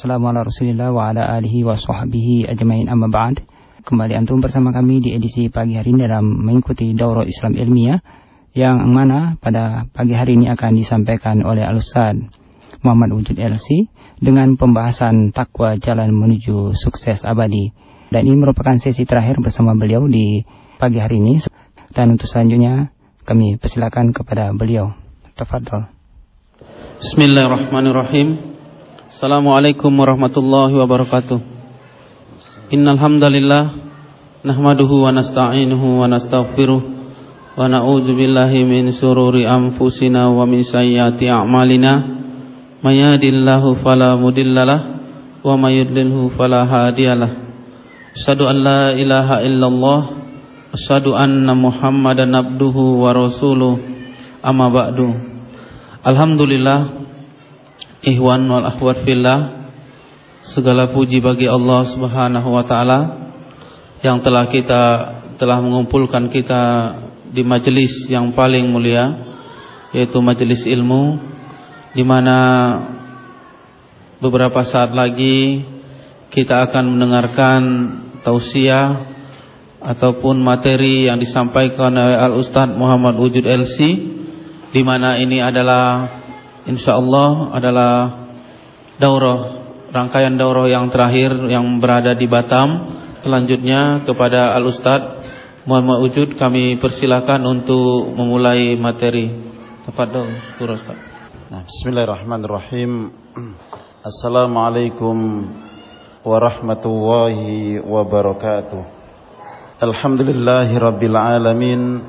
wassalamu ala rasulillah wa ala alihi wa sahbihi ajmain amma ba'd. Kembali antum bersama kami di edisi pagi hari ini dalam mengikuti Daurah Islam Ilmiah yang mana pada pagi hari ini akan disampaikan oleh Al-Ustaz Muhammad Wujud LC dengan pembahasan takwa jalan menuju sukses abadi. Dan ini merupakan sesi terakhir bersama beliau di pagi hari ini. Dan untuk selanjutnya kami persilakan kepada beliau. Tafadhol. Bismillahirrahmanirrahim. Assalamualaikum warahmatullahi wabarakatuh. Innal hamdalillah nahmaduhu wa nasta'inuhu wa nastaghfiruh wa na'udzu billahi min sururi anfusina wa min sayyiati a'malina. May yahdihillahu fala mudhillalah wa may yudlilhu fala hadiyalah Asyhadu an la ilaha illallah asyhadu anna muhammadan abduhu wa rasuluh. Amma ba'du. Alhamdulillah Ikhwan wal akhwat fillah. Segala puji bagi Allah subhanahu wa ta'ala Yang telah kita Telah mengumpulkan kita Di majelis yang paling mulia Yaitu majelis ilmu di mana Beberapa saat lagi Kita akan mendengarkan Tausiah Ataupun materi yang disampaikan oleh Al-Ustadz Muhammad Wujud LC di mana ini adalah insyaallah adalah daurah rangkaian daurah yang terakhir yang berada di Batam. Selanjutnya kepada Al Ustad Muhammad Wujud kami persilakan untuk memulai materi. Tafadhol, Ustaz. Nah, bismillahirrahmanirrahim. Assalamualaikum warahmatullahi wabarakatuh. Alhamdulillahirabbil alamin.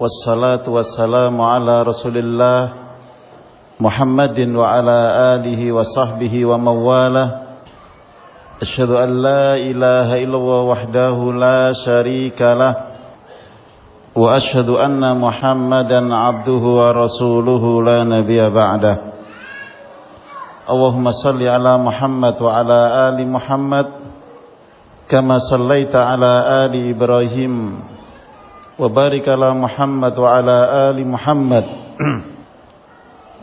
Wassalatu wassalamu ala Rasulillah محمد وعلى آله وصحبه ومن والاه أشهد أن لا إله إلا الله وحده لا شريك له. وأشهد أن محمدا عبده ورسوله لا نبي بعده. اللهم صل على محمد وعلى آل محمد كما صليت على آل إبراهيم. وبارك على محمد وعلى آل محمد.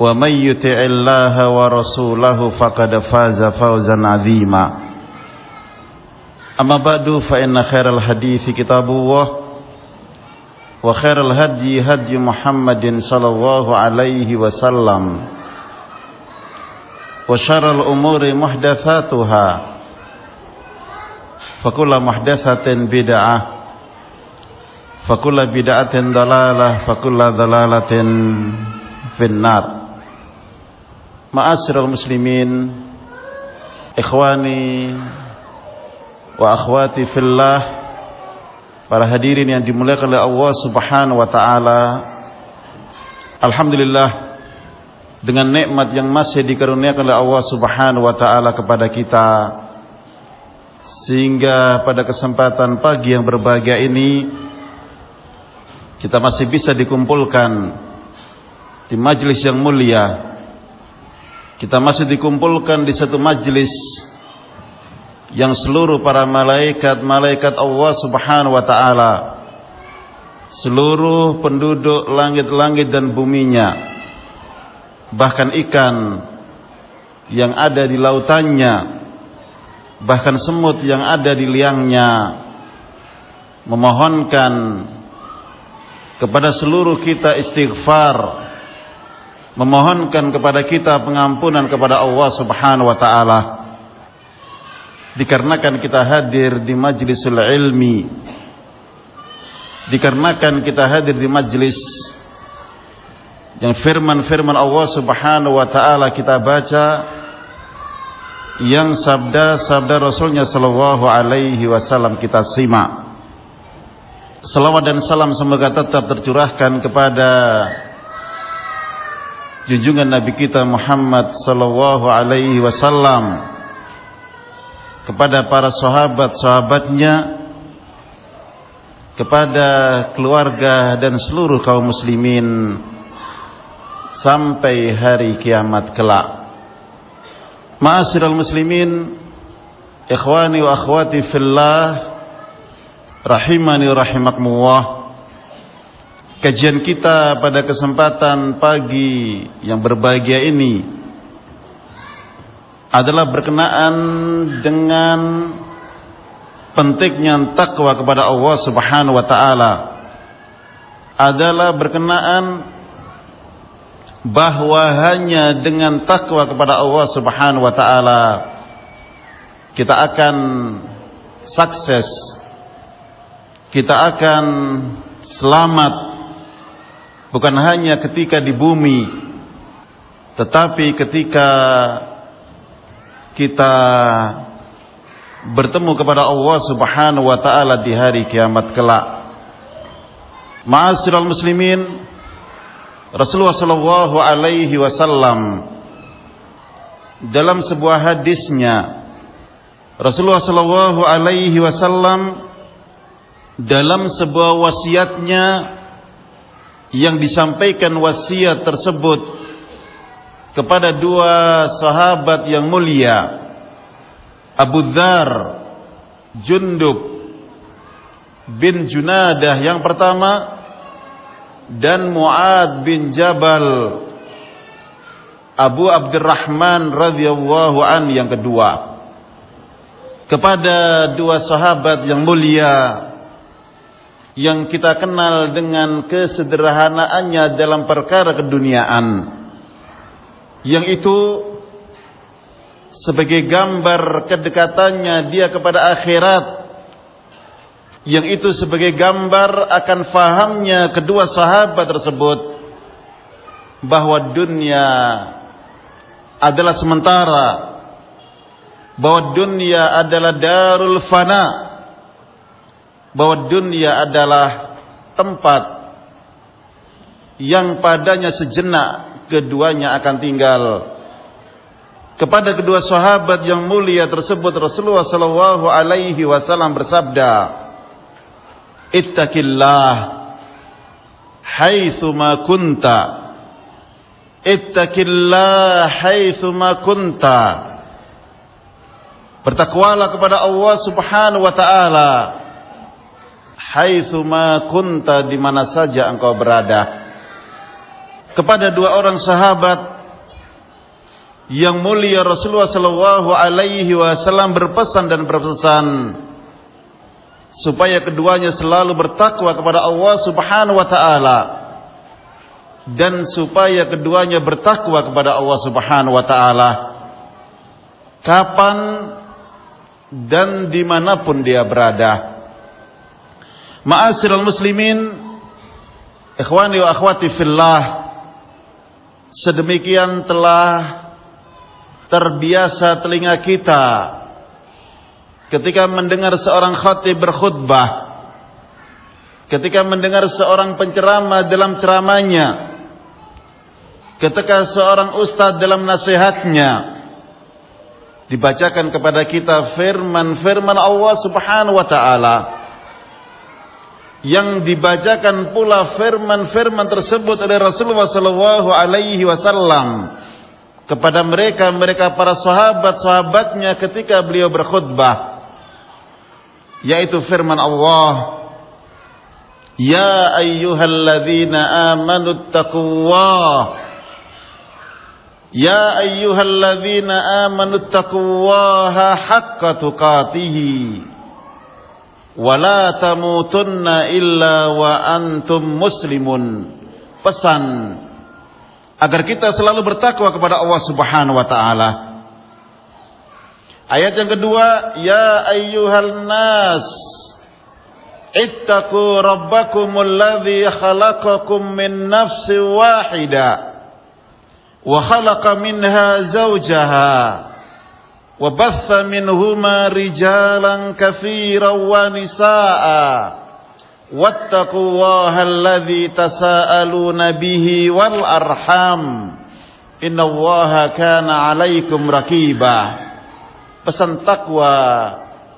ومن يطع الله ورسوله فقد فاز فوزا عظيما. أما بعد فإن خير الحديث كتاب الله وخير الهدي هدي محمد صلى الله عليه وسلم وشر الأمور محدثاتها فكل محدثة بدعة فكل بدعة ضلالة فكل ضلالة في النار. Ma'asyiral muslimin Ikhwani Wa akhwati fillah Para hadirin yang dimuliakan oleh Allah subhanahu wa ta'ala. Alhamdulillah Dengan nikmat yang masih dikaruniakan oleh Allah subhanahu wa ta'ala kepada kita Sehingga pada kesempatan pagi yang berbahagia ini Kita masih bisa dikumpulkan Di majlis yang mulia kita masih dikumpulkan di satu majlis yang seluruh para malaikat malaikat Allah Subhanahu wa taala seluruh penduduk langit-langit dan buminya bahkan ikan yang ada di lautannya bahkan semut yang ada di liangnya memohonkan kepada seluruh kita istighfar memohonkan kepada kita pengampunan kepada Allah Subhanahu wa taala. dikarenakan kita hadir di majlisul ilmi dikarenakan kita hadir di majlis yang firman-firman Allah Subhanahu wa taala kita baca yang sabda-sabda Rasulnya sallallahu alaihi wasallam kita simak. Salawat dan salam semoga tetap tercurahkan kepada junjungan Nabi kita Muhammad sallallahu alaihi wasallam kepada para sahabat-sahabatnya kepada keluarga dan seluruh kaum muslimin sampai hari kiamat kelak. Ma'asyiral muslimin, ikhwani wa akhwati fillah rahimani rahimakumullah kajian kita pada kesempatan pagi yang berbahagia ini adalah berkenaan dengan pentingnya takwa kepada Allah Subhanahu wa taala. Adalah berkenaan bahwa hanya dengan takwa kepada Allah Subhanahu wa taala kita akan sukses kita akan selamat bukan hanya ketika di bumi tetapi ketika kita bertemu kepada Allah Subhanahu wa taala di hari kiamat kelak. Ma'asyiral muslimin, Rasulullah sallallahu alaihi wasallam dalam sebuah hadisnya Rasulullah sallallahu alaihi wasallam dalam sebuah wasiatnya yang disampaikan wasiat tersebut kepada dua sahabat yang mulia Abu Dhar Jundub bin Junadah yang pertama dan Muad bin Jabal Abu Abdurrahman radhiyallahu an yang kedua. Kepada dua sahabat yang mulia yang kita kenal dengan kesederhanaannya dalam perkara keduniaan. Yang itu sebagai gambar kedekatannya dia kepada akhirat. Yang itu sebagai gambar akan fahamnya kedua sahabat tersebut bahwa dunia adalah sementara bahwa dunia adalah darul fana bahwa dunia adalah tempat yang padanya sejenak keduanya akan tinggal. Kepada kedua sahabat yang mulia tersebut Rasulullah sallallahu alaihi wasallam bersabda, "Ittaqillah haitsu kunta." Ittaqillah haitsu kunta. Bertakwalah kepada Allah Subhanahu wa taala haitsuma kunta di mana saja engkau berada. Kepada dua orang sahabat yang mulia Rasulullah sallallahu alaihi wasallam berpesan dan berpesan supaya keduanya selalu bertakwa kepada Allah Subhanahu wa taala dan supaya keduanya bertakwa kepada Allah Subhanahu wa taala kapan dan di mana pun dia berada. Ma'asyiral muslimin, ikhwani wa akhwati fillah, sedemikian telah terbiasa telinga kita ketika mendengar seorang khatib berkhutbah, ketika mendengar seorang penceramah dalam ceramahnya, ketika seorang ustadz dalam nasihatnya, dibacakan kepada kita firman-firman Allah Subhanahu wa taala yang dibacakan pula firman-firman tersebut oleh Rasulullah sallallahu alaihi wasallam kepada mereka mereka para sahabat-sahabatnya ketika beliau berkhutbah yaitu firman Allah Ya ayyuhalladzina amanu taqullah Ya ayyuhalladzina amanu taqullaha haqqa tuqatih wala tamutunna illa wa antum muslimun. Pesan agar kita selalu bertakwa kepada Allah Subhanahu wa taala. Ayat yang kedua, ya ayyuhal nas ittaqu rabbakumul ladzi khalaqakum min nafsin wahidah wa khalaqa minha zawjaha batha minhuma rijalan katsiran wa nisaa wattaqullaha alladzi tasaaluna bihi wal arham innallaha kana 'alaikum raqiba pesan takwa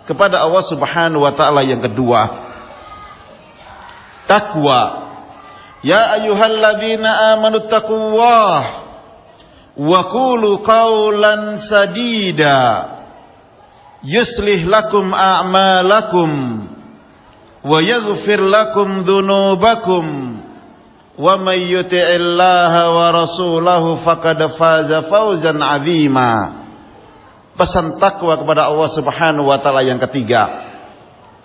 kepada Allah Subhanahu wa taala yang kedua. Takwa. Ya ayyuhalladzina amanu wa sadida. Yuslih lakum a'malakum wa yaghfir lakum dhunubakum wa may yuti'illaha wa rasulahu faqad pesan takwa kepada Allah Subhanahu wa taala yang ketiga.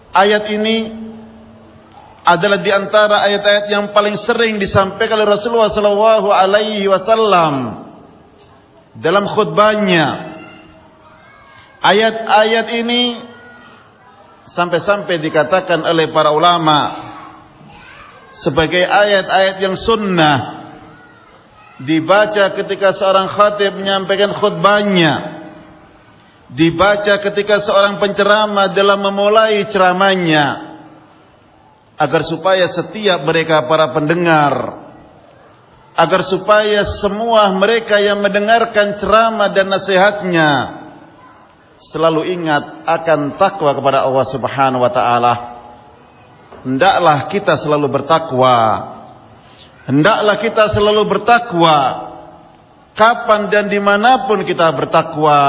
Ayat ini adalah di antara ayat-ayat yang paling sering disampaikan oleh Rasulullah sallallahu alaihi wasallam dalam khutbahnya. Ayat-ayat ini sampai-sampai dikatakan oleh para ulama sebagai ayat-ayat yang sunnah dibaca ketika seorang khatib menyampaikan khutbahnya dibaca ketika seorang penceramah dalam memulai ceramahnya agar supaya setiap mereka para pendengar agar supaya semua mereka yang mendengarkan ceramah dan nasihatnya selalu ingat akan takwa kepada Allah Subhanahu wa taala. Hendaklah kita selalu bertakwa. Hendaklah kita selalu bertakwa. Kapan dan di mana pun kita bertakwa.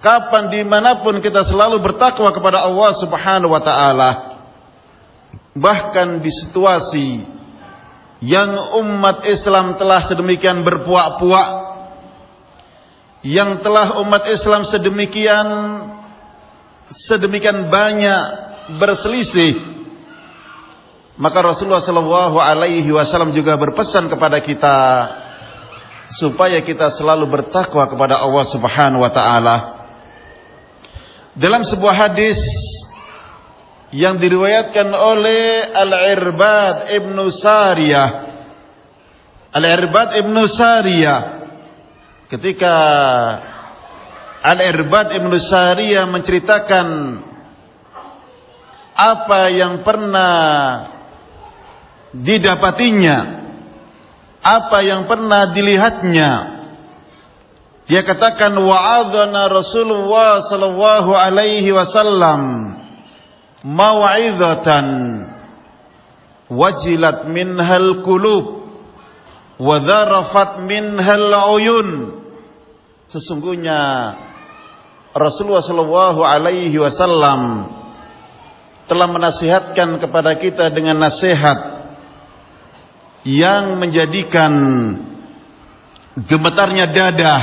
Kapan di mana pun kita selalu bertakwa kepada Allah Subhanahu wa taala. Bahkan di situasi yang umat Islam telah sedemikian berpuak-puak. Yang telah umat Islam sedemikian sedemikian banyak berselisih. Maka Rasulullah sallallahu alaihi wasallam juga berpesan kepada kita supaya kita selalu bertakwa kepada Allah Subhanahu wa taala. Dalam sebuah hadis yang diriwayatkan oleh Al-Irbad Ibn Sariyah. Al-Irbad Ibn Sariyah. Ketika Al-Irbad Ibn Sariyah menceritakan apa yang pernah didapatinya apa yang pernah dilihatnya dia katakan wa'adhana Rasulullah sallallahu alaihi wasallam mau'izatan wajilat minhal qulub wa dharafat minhal uyun. Sesungguhnya Rasulullah sallallahu alaihi wasallam telah menasihatkan kepada kita dengan nasihat yang menjadikan gemetarnya dadah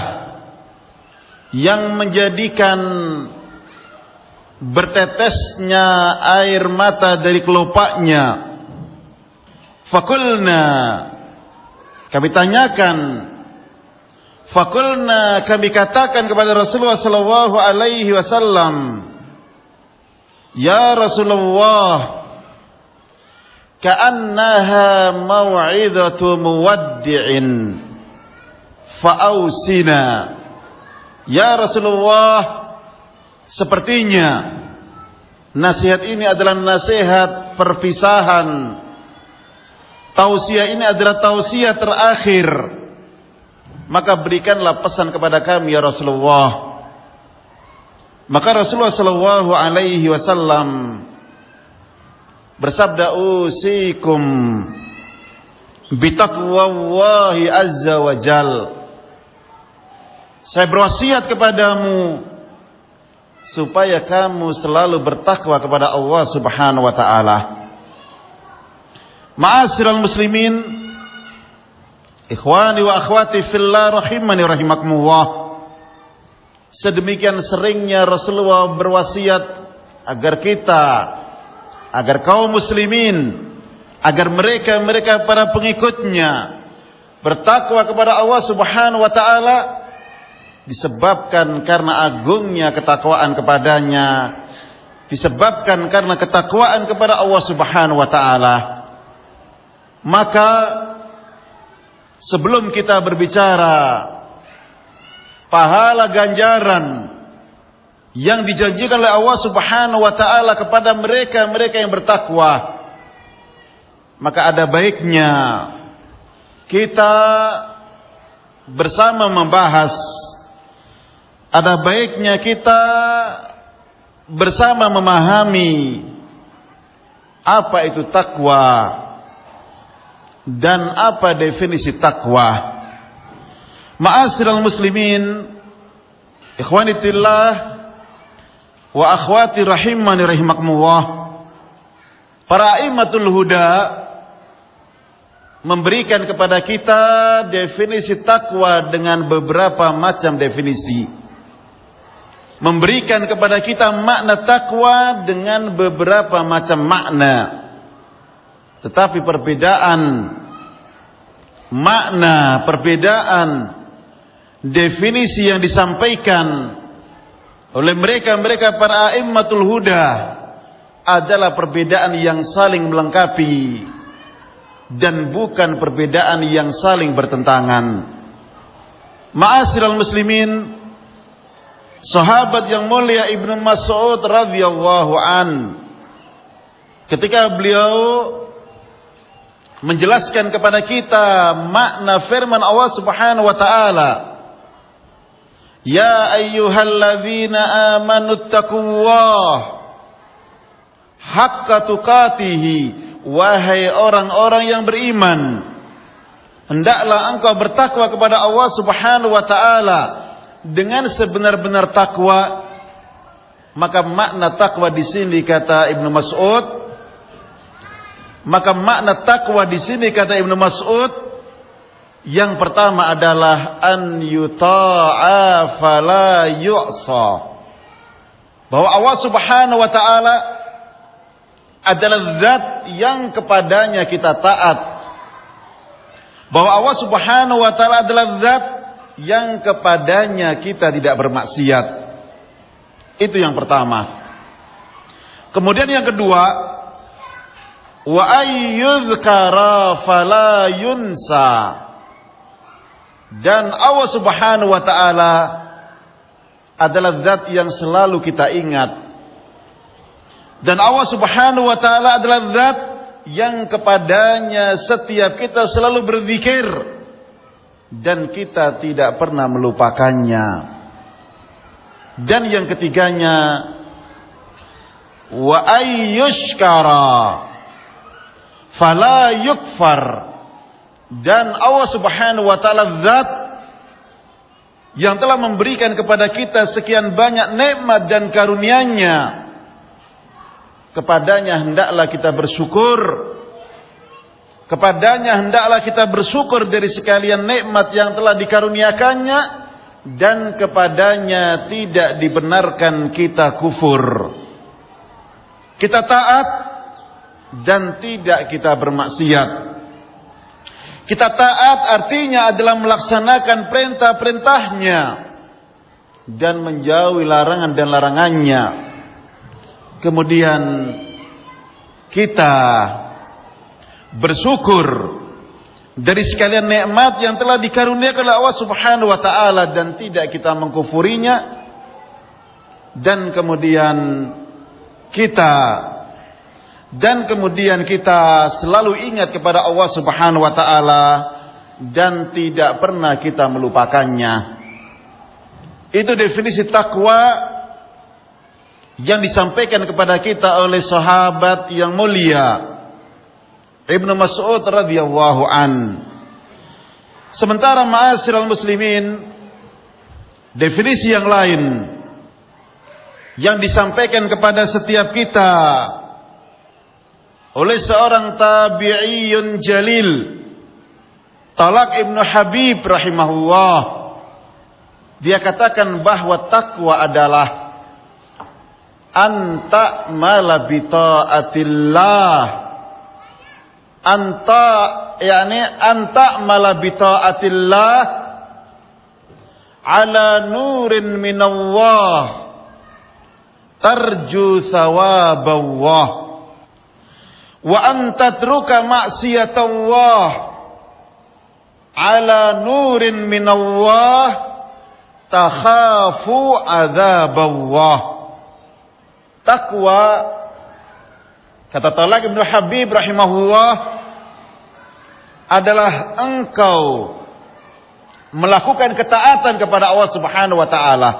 yang menjadikan bertetesnya air mata dari kelopaknya. Fakulna kami tanyakan Fakulna kami katakan kepada Rasulullah wasallam Ya Rasulullah ka'annaha mau'izatu muwaddi'in fa'ausina Ya Rasulullah, sepertinya nasihat ini adalah nasihat perpisahan. Tausiah ini adalah tausiah terakhir. Maka berikanlah pesan kepada kami ya Rasulullah. Maka Rasulullah sallallahu alaihi wasallam bersabda usikum bitaqwallahi azza wa jalla saya berwasiat kepadamu supaya kamu selalu bertakwa kepada Allah Subhanahu wa taala. Ma'asyiral muslimin, ikhwani wa akhwati fillah rahimani rahimakumullah. Sedemikian seringnya Rasulullah berwasiat agar kita agar kaum muslimin agar mereka-mereka para pengikutnya bertakwa kepada Allah Subhanahu wa taala disebabkan karena agungnya ketakwaan kepadanya, disebabkan karena ketakwaan kepada Allah Subhanahu wa taala. Maka sebelum kita berbicara pahala ganjaran yang dijanjikan oleh Allah Subhanahu wa taala kepada mereka-mereka yang bertakwa, maka ada baiknya kita bersama membahas ada baiknya kita bersama memahami apa itu takwa dan apa definisi takwa. Ma'asyiral muslimin, ikhwani fillah wa akhwati rahimani rahimakumullah. Para imatul huda memberikan kepada kita definisi takwa dengan beberapa macam definisi. Memberikan kepada kita makna takwa dengan beberapa macam makna. Tetapi perbedaan makna, perbedaan definisi yang disampaikan oleh mereka-mereka para a'immatul huda adalah perbedaan yang saling melengkapi dan bukan perbedaan yang saling bertentangan. Ma'asyiral muslimin, sahabat yang mulia Ibnu Mas'ud radhiyallahu an. Ketika beliau menjelaskan kepada kita makna firman Allah Subhanahu wa taala Ya ayyuhalladzina amanu taqullaha haqqa tuqatih Wahai orang-orang yang beriman Hendaklah engkau bertakwa kepada Allah subhanahu wa ta'ala Dengan sebenar-benar takwa Maka makna takwa di sini kata Ibnu Mas'ud Maka makna takwa di sini kata Ibnu Mas'ud Yang pertama adalah An yuta'a fala yu'sa Bahwa Allah subhanahu wa ta'ala adalah zat yang kepadanya kita taat. Bahwa Allah Subhanahu wa taala adalah zat yang kepadanya kita tidak bermaksiat. Itu yang pertama. Kemudian yang kedua, wa ayyuzkara fala yunsa. Dan Allah Subhanahu wa taala adalah zat yang selalu kita ingat dan Allah subhanahu wa ta'ala adalah zat yang kepadanya setiap kita selalu berzikir. Dan kita tidak pernah melupakannya. Dan yang ketiganya. Wa ayyushkara. Fala yukfar. Dan Allah subhanahu wa ta'ala zat yang telah memberikan kepada kita sekian banyak nikmat dan karunia-Nya kepadanya hendaklah kita bersyukur kepadanya hendaklah kita bersyukur dari sekalian nikmat yang telah dikaruniakannya dan kepadanya tidak dibenarkan kita kufur. Kita taat dan tidak kita bermaksiat. Kita taat artinya adalah melaksanakan perintah-perintahnya dan menjauhi larangan dan larangannya. Kemudian kita bersyukur dari sekalian nikmat yang telah dikaruniakan oleh Allah Subhanahu wa taala dan tidak kita mengkufurinya dan kemudian kita dan kemudian kita selalu ingat kepada Allah Subhanahu wa taala dan tidak pernah kita melupakannya. Itu definisi takwa yang disampaikan kepada kita oleh sahabat yang mulia Ibnu Mas'ud radhiyallahu an. Sementara ma'asyiral muslimin definisi yang lain yang disampaikan kepada setiap kita oleh seorang tabi'iyun jalil Talak Ibnu Habib rahimahullah dia katakan bahwa takwa adalah anta mala bitaatillah anta yani anta mala bitaatillah ala nurin min Allah tarju thawab Allah wa an tatruka ma'siyat Allah ala nurin min Allah takhafu azab Allah takwa kata Talak Ibn Habib rahimahullah adalah engkau melakukan ketaatan kepada Allah Subhanahu wa taala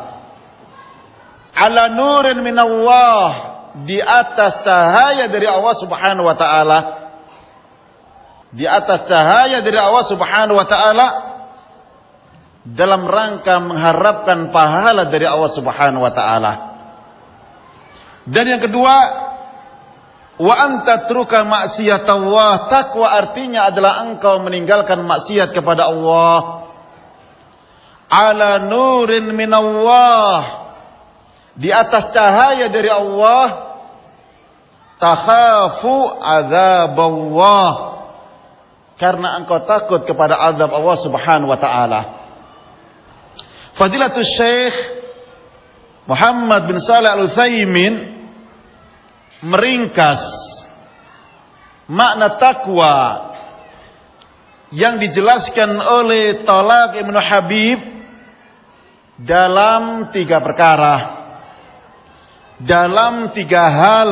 ala nurin min Allah di atas cahaya dari Allah Subhanahu wa taala di atas cahaya dari Allah Subhanahu wa taala dalam rangka mengharapkan pahala dari Allah Subhanahu wa taala. Dan yang kedua, wa anta truka maksiat Allah. Takwa artinya adalah engkau meninggalkan maksiat kepada Allah. Ala nurin min Allah di atas cahaya dari Allah. Takhafu azab Allah karena engkau takut kepada azab Allah Subhanahu wa taala. Fadilatul Syekh Muhammad bin Salih Al-Utsaimin meringkas makna takwa yang dijelaskan oleh Talak Ibn Habib dalam tiga perkara, dalam tiga hal.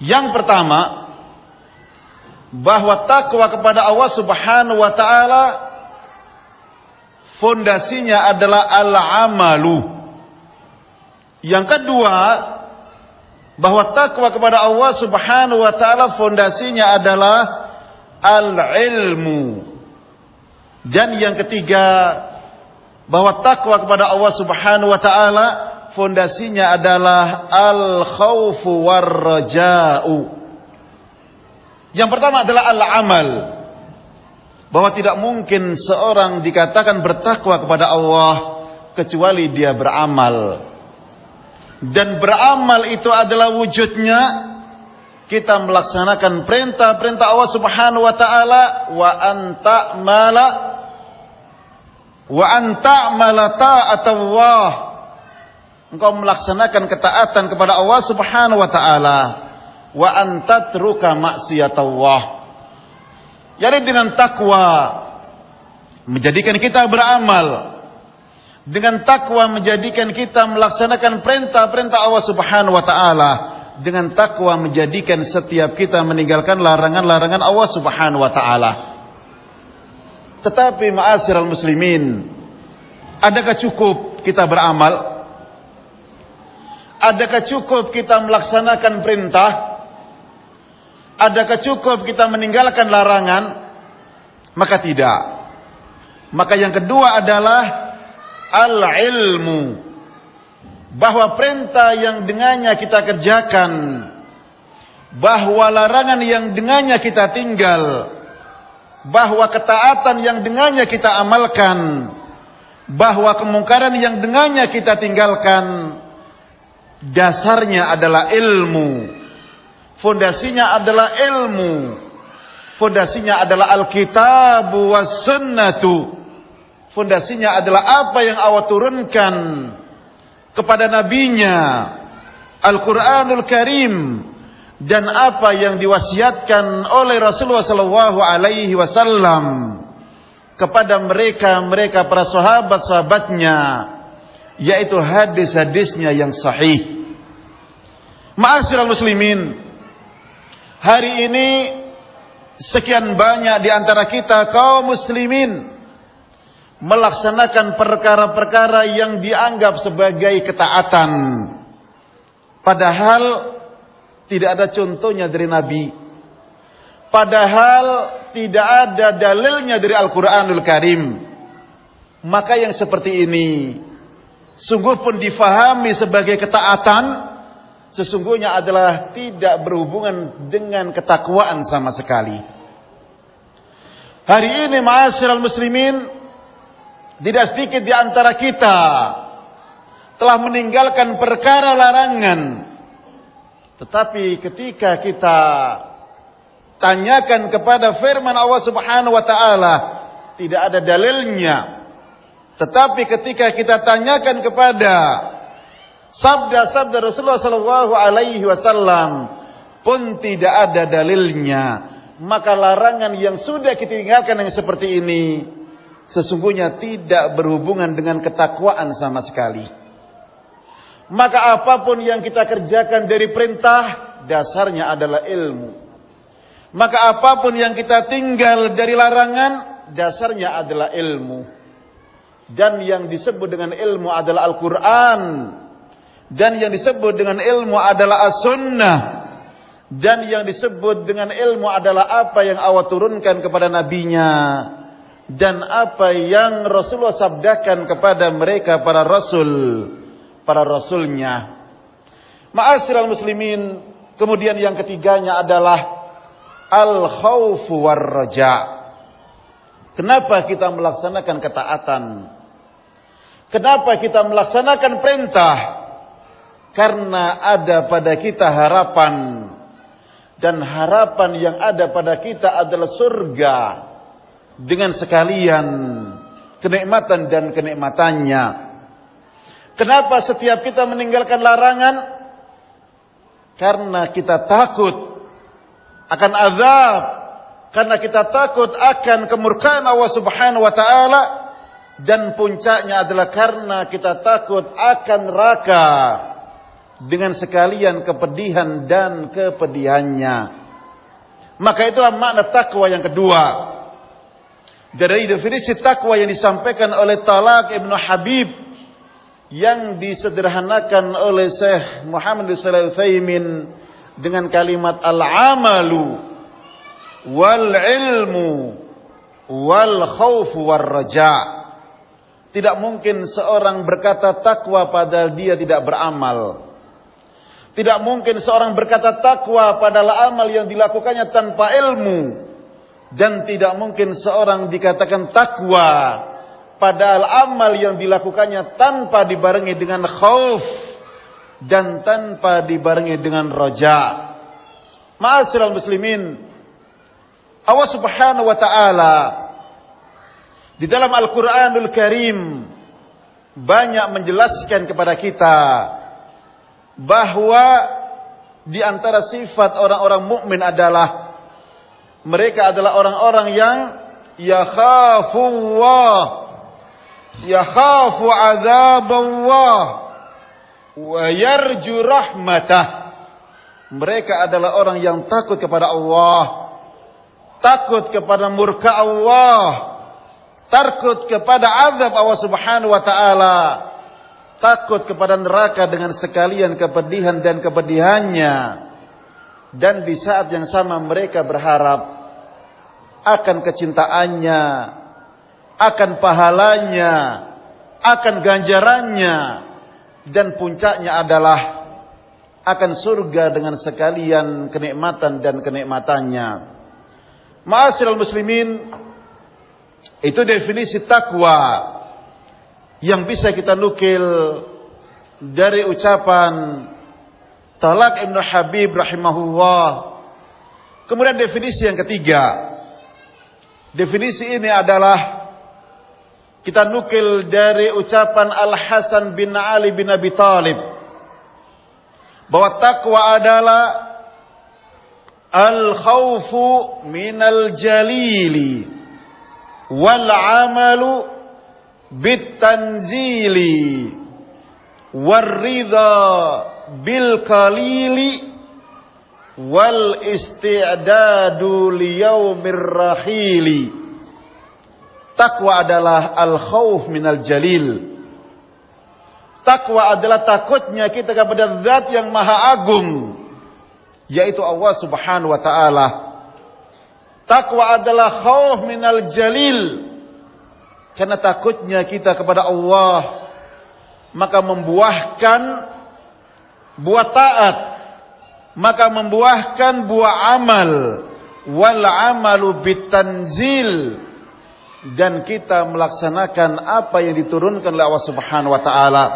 Yang pertama, bahwa takwa kepada Allah Subhanahu wa taala fondasinya adalah al-amalu. Yang kedua, bahwa takwa kepada Allah Subhanahu wa taala fondasinya adalah al-ilmu. Dan yang ketiga, bahwa takwa kepada Allah Subhanahu wa taala fondasinya adalah al khaufu war raja'u. Yang pertama adalah al amal. Bahwa tidak mungkin seorang dikatakan bertakwa kepada Allah kecuali dia beramal. Dan beramal itu adalah wujudnya. Kita melaksanakan perintah-perintah Allah Subhanahu wa taala. Wa anta mala wa anta malata Allah. Engkau melaksanakan ketaatan kepada Allah Subhanahu wa taala. Wa antatruka maksiat Allah. Jadi dengan takwa menjadikan kita beramal dengan takwa menjadikan kita melaksanakan perintah-perintah Allah Subhanahu wa taala dengan takwa menjadikan setiap kita meninggalkan larangan-larangan Allah Subhanahu wa taala tetapi ma'asyiral muslimin, adakah cukup kita beramal? Adakah cukup kita melaksanakan perintah? Adakah cukup kita meninggalkan larangan? Maka tidak. Maka yang kedua adalah al-ilmu. Bahwa perintah yang dengannya kita kerjakan. Bahwa larangan yang dengannya kita tinggal. Bahwa ketaatan yang dengannya kita amalkan, bahwa kemungkaran yang dengannya kita tinggalkan, dasarnya adalah ilmu, fondasinya adalah ilmu, fondasinya adalah Alkitab was sunnatu, fondasinya adalah apa yang Allah turunkan kepada nabinya, Al-Quranul Karim, dan apa yang diwasiatkan oleh Rasulullah sallallahu alaihi wasallam kepada mereka-mereka para sahabat-sahabatnya yaitu hadis-hadisnya yang sahih. Ma'asyiral muslimin, hari ini sekian banyak di antara kita kaum muslimin melaksanakan perkara-perkara yang dianggap sebagai ketaatan. Padahal tidak ada contohnya dari Nabi. Padahal tidak ada dalilnya dari Al-Quranul Karim. Maka yang seperti ini, sungguh pun difahami sebagai ketaatan, sesungguhnya adalah tidak berhubungan dengan ketakwaan sama sekali. Hari ini ma'asyiral muslimin, tidak sedikit di antara kita telah meninggalkan perkara larangan tetapi ketika kita tanyakan kepada firman Allah Subhanahu wa taala, tidak ada dalilnya. Tetapi ketika kita tanyakan kepada sabda-sabda Rasulullah sallallahu alaihi wasallam pun tidak ada dalilnya, maka larangan yang sudah kita tinggalkan yang seperti ini sesungguhnya tidak berhubungan dengan ketakwaan sama sekali. Maka apa pun yang kita kerjakan dari perintah dasarnya adalah ilmu. Maka apa pun yang kita tinggal dari larangan dasarnya adalah ilmu dan yang disebut dengan ilmu adalah Al-Quran dan yang disebut dengan ilmu adalah As-Sunnah dan yang disebut dengan ilmu adalah apa yang Allah turunkan kepada nabinya dan apa yang Rasulullah sabdakan kepada mereka para rasul para rasulnya ma'asyiral muslimin kemudian yang ketiganya adalah al-khawfu war-raja Kenapa kita melaksanakan ketaatan? Kenapa kita melaksanakan perintah? Karena ada pada kita harapan. Dan harapan yang ada pada kita adalah surga. Dengan sekalian kenikmatan dan kenikmatannya. Kenapa setiap kita meninggalkan larangan? Karena kita takut akan azab. Karena kita takut akan kemurkaan Allah subhanahu wa ta'ala dan puncaknya adalah karena kita takut akan neraka dengan sekalian kepedihan dan kepedihannya. Maka itulah makna takwa yang kedua. Dari definisi takwa yang disampaikan oleh Talak Ibnu Habib yang disederhanakan oleh Syekh Muhammad bin Shalih dengan kalimat al-amalu wal ilmu wal khawfu war raja' Tidak mungkin seorang berkata takwa padahal dia tidak beramal. Tidak mungkin seorang berkata takwa padahal amal yang dilakukannya tanpa ilmu. Dan tidak mungkin seorang dikatakan takwa padahal amal yang dilakukannya tanpa dibarengi dengan khauf dan tanpa dibarengi dengan roja. Ma'asyiral muslimin, Allah Subhanahu wa taala di dalam Al-Quranul Karim banyak menjelaskan kepada kita bahwa di antara sifat orang-orang mukmin adalah mereka adalah orang-orang yang yakhafu Allah yakhafu azab Allah wa yarju rahmatah mereka adalah orang yang takut kepada Allah takut kepada murka Allah takut kepada azab Allah Subhanahu wa taala, takut kepada neraka dengan sekalian kepedihan dan kepedihannya. Dan di saat yang sama mereka berharap akan kecintaannya, akan pahalanya, akan ganjarannya dan puncaknya adalah akan surga dengan sekalian kenikmatan dan kenikmatannya. Ma'asyiral muslimin, itu definisi takwa yang bisa kita nukil dari ucapan Talak Ibn Habib rahimahullah. Kemudian definisi yang ketiga. Definisi ini adalah kita nukil dari ucapan Al-Hasan bin Ali bin Abi Talib. Bahwa takwa adalah al-khawfu minal jalili wal amalu bitanzili warida bil qalili wal isti'dadu liyaumir rahili takwa adalah al khauf minal jalil takwa adalah takutnya kita kepada zat yang maha agung yaitu Allah Subhanahu wa taala Takwa adalah khauf minal jalil. Karena takutnya kita kepada Allah. Maka membuahkan buah taat. Maka membuahkan buah amal. Wal amalu bitanzil. Dan kita melaksanakan apa yang diturunkan oleh Allah subhanahu wa ta'ala.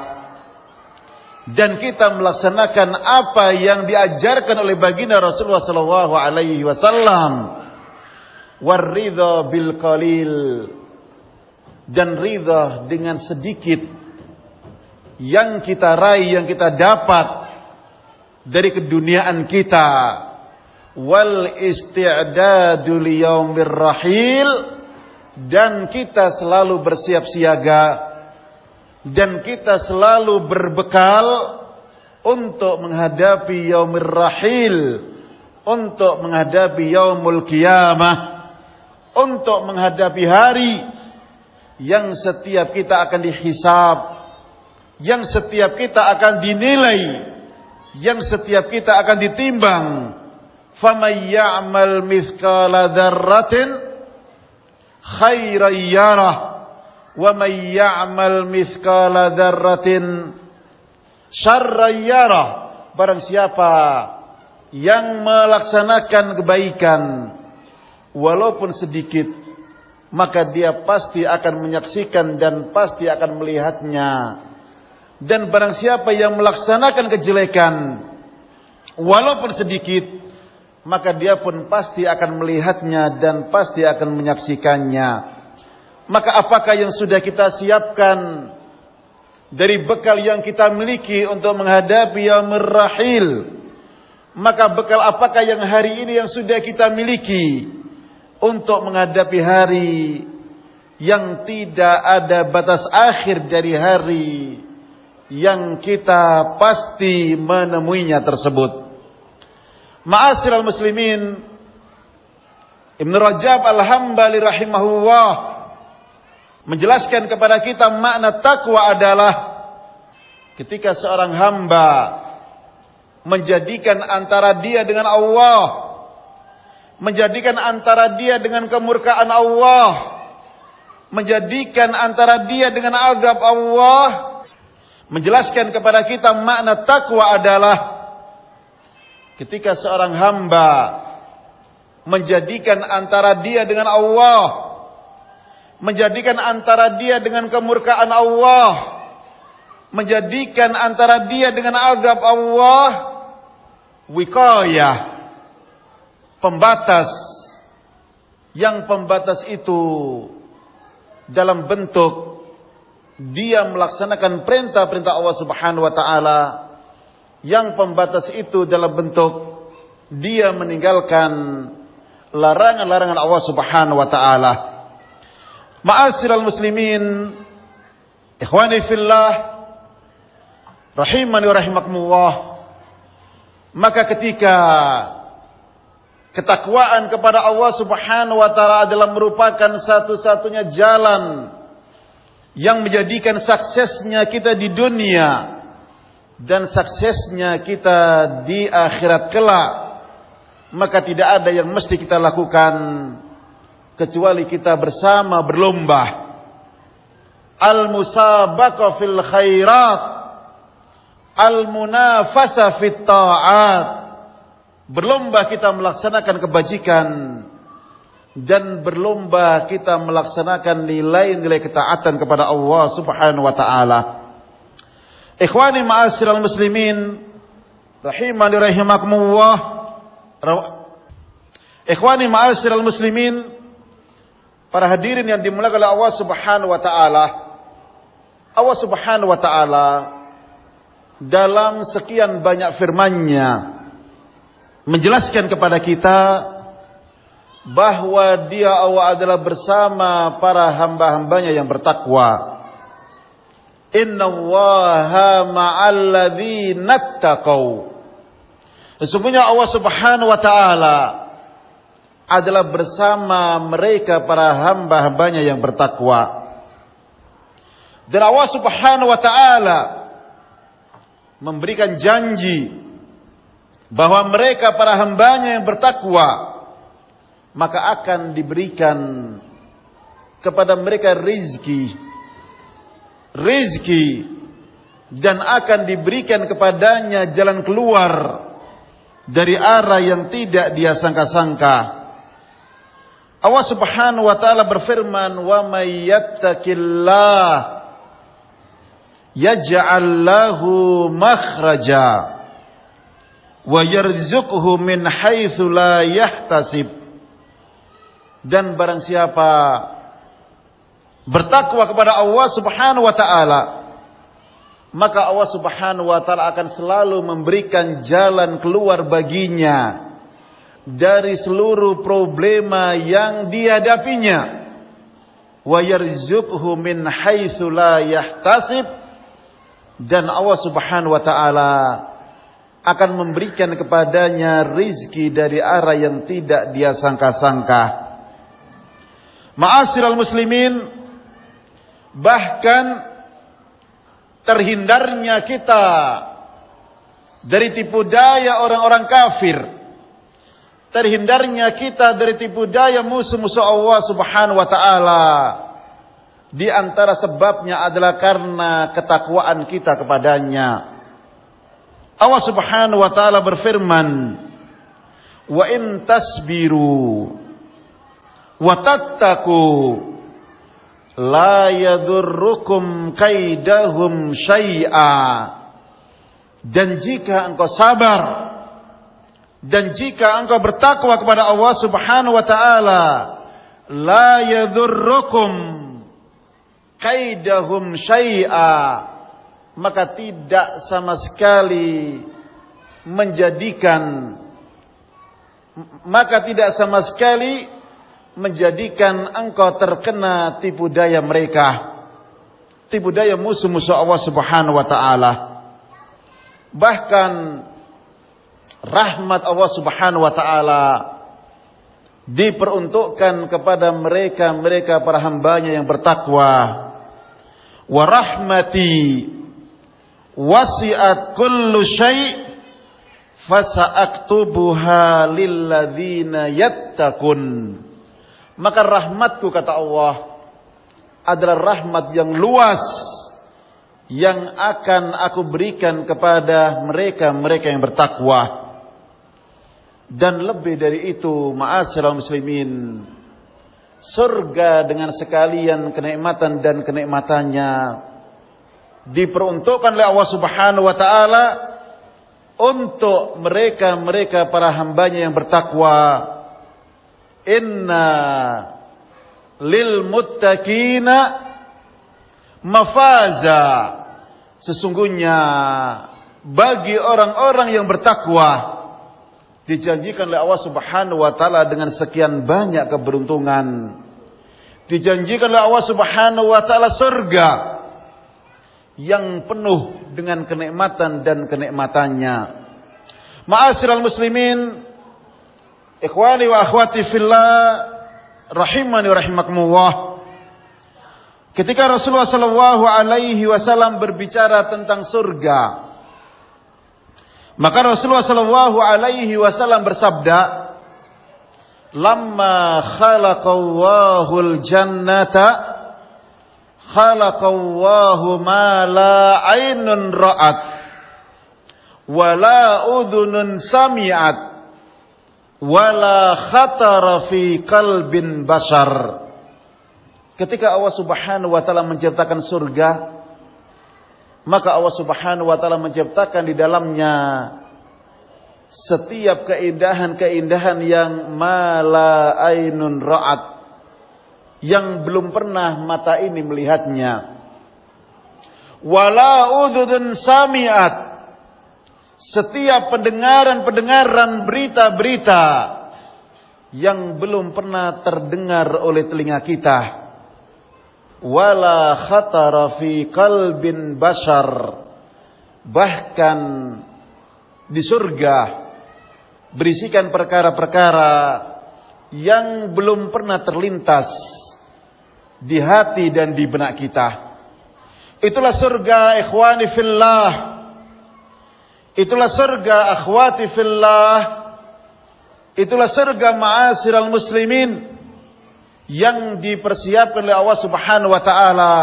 Dan kita melaksanakan apa yang diajarkan oleh baginda Rasulullah sallallahu alaihi wasallam warridha bil qalil dan ridha dengan sedikit yang kita raih, yang kita dapat dari keduniaan kita. Wal isti'dadu rahil. Dan kita selalu bersiap siaga dan kita selalu berbekal untuk menghadapi yaumir rahil, untuk menghadapi yaumul qiyamah, untuk menghadapi hari yang setiap kita akan dihisab, yang setiap kita akan dinilai, yang setiap kita akan ditimbang. Ya'mal mithqala dzarratin khairan yarah wa man ya'mal mithqala dzarratin syarran yarah. Barang siapa yang melaksanakan kebaikan walaupun sedikit maka dia pasti akan menyaksikan dan pasti akan melihatnya. Dan barang siapa yang melaksanakan kejelekan, walaupun sedikit, maka dia pun pasti akan melihatnya dan pasti akan menyaksikannya. Maka apakah yang sudah kita siapkan dari bekal yang kita miliki untuk menghadapi yang merahil? Maka bekal apakah yang hari ini yang sudah kita miliki? untuk menghadapi hari yang tidak ada batas akhir dari hari yang kita pasti menemuinya tersebut. Ma'asyiral muslimin Ibn Rajab Al-Hambali rahimahullah menjelaskan kepada kita makna takwa adalah ketika seorang hamba menjadikan antara dia dengan Allah menjadikan antara dia dengan kemurkaan Allah, menjadikan antara dia dengan azab Allah, menjelaskan kepada kita makna takwa adalah ketika seorang hamba menjadikan antara dia dengan Allah, menjadikan antara dia dengan kemurkaan Allah, menjadikan antara dia dengan azab Allah, wikayah pembatas. Yang pembatas itu dalam bentuk dia melaksanakan perintah-perintah Allah Subhanahu wa taala yang pembatas itu dalam bentuk dia meninggalkan larangan-larangan Allah Subhanahu wa taala. Ma'asyiral muslimin, ikhwani fillah, rahimani wa rahimakumullah. Maka ketika Ketakwaan kepada Allah Subhanahu wa taala adalah merupakan satu-satunya jalan yang menjadikan suksesnya kita di dunia dan suksesnya kita di akhirat kelak. Maka tidak ada yang mesti kita lakukan kecuali kita bersama berlomba. Al-musabaqah fil khairat, al-munafasa fit ta'at Berlomba kita melaksanakan kebajikan dan berlomba kita melaksanakan nilai-nilai ketaatan kepada Allah Subhanahu wa taala. Ikhwani ma'asyiral muslimin rahimani rahimakumullah. Ikhwani ma'asyiral muslimin para hadirin yang dimuliakan oleh Allah Subhanahu wa taala. Allah Subhanahu wa taala dalam sekian banyak firman-Nya menjelaskan kepada kita bahwa dia Allah adalah bersama para hamba-hambanya yang bertakwa. Inna Allaha ma'alladzina taqaw. Sesungguhnya Allah Subhanahu wa taala adalah bersama mereka para hamba-hambanya yang bertakwa. Dan Allah Subhanahu wa taala memberikan janji bahwa mereka para hambanya yang bertakwa maka akan diberikan kepada mereka rizki rizki dan akan diberikan kepadanya jalan keluar dari arah yang tidak dia sangka-sangka. Allah Subhanahu wa taala berfirman, "Wa may yattaqillah yaj'al lahu makhraja." wa yarzuqhu min haitsu la dan barang siapa bertakwa kepada Allah Subhanahu wa taala, maka Allah Subhanahu wa taala akan selalu memberikan jalan keluar baginya dari seluruh problema yang dihadapinya. Wa yarzuqhu min haitsu la yahtasib dan Allah Subhanahu wa taala akan memberikan kepadanya rizki dari arah yang tidak dia sangka-sangka. Ma'asyiral muslimin bahkan terhindarnya kita dari tipu daya orang-orang kafir. Terhindarnya kita dari tipu daya musuh-musuh Allah Subhanahu wa taala. Di antara sebabnya adalah karena ketakwaan kita kepadanya. Allah Subhanahu wa taala berfirman, "Wa in tasbiru wa tattaqu la yadurrukum kaidahum syai'a." Dan jika engkau sabar dan jika engkau bertakwa kepada Allah Subhanahu wa taala, la yadurrukum kaidahum syai'a maka tidak sama sekali menjadikan maka tidak sama sekali menjadikan engkau terkena tipu daya mereka. Tipu daya musuh-musuh Allah Subhanahu wa taala. Bahkan rahmat Allah Subhanahu wa taala diperuntukkan kepada mereka-mereka para hambanya yang bertakwa. Wa rahmati wasi'at kullu syai' fasa'aktubuha lilladzina yattaqun maka rahmatku kata Allah adalah rahmat yang luas yang akan aku berikan kepada mereka-mereka yang bertakwa dan lebih dari itu ma'asyiral muslimin surga dengan sekalian kenikmatan dan kenikmatannya diperuntukkan oleh Allah Subhanahu wa taala untuk mereka-mereka para hambanya yang bertakwa. Inna lil muttaqina mafaza. Sesungguhnya bagi orang-orang yang bertakwa dijanjikan oleh Allah Subhanahu wa taala dengan sekian banyak keberuntungan. Dijanjikan oleh Allah Subhanahu wa taala surga yang penuh dengan kenikmatan dan kenikmatannya. Ma'asyiral muslimin, ikhwani wa akhwati fillah, rahimani rahimakumullah. Ketika Rasulullah sallallahu alaihi wasallam berbicara tentang surga, maka Rasulullah sallallahu alaihi wasallam bersabda, "Lamma khalaqallahu al-jannata" khalaqallahu ma la ainun ra'at wa la udhunun sami'at wa la khatara fi qalbin bashar ketika Allah Subhanahu wa taala menciptakan surga maka Allah Subhanahu wa taala menciptakan di dalamnya setiap keindahan-keindahan yang mala ainun ra'at yang belum pernah mata ini melihatnya. Wala udhudun sami'at. Setiap pendengaran-pendengaran berita-berita yang belum pernah terdengar oleh telinga kita. Wala khatara fi kalbin bashar. Bahkan di surga berisikan perkara-perkara yang belum pernah terlintas di hati dan di benak kita. Itulah surga ikhwani fillah. Itulah surga akhwati fillah. Itulah surga ma'asiral muslimin yang dipersiapkan oleh Allah Subhanahu wa taala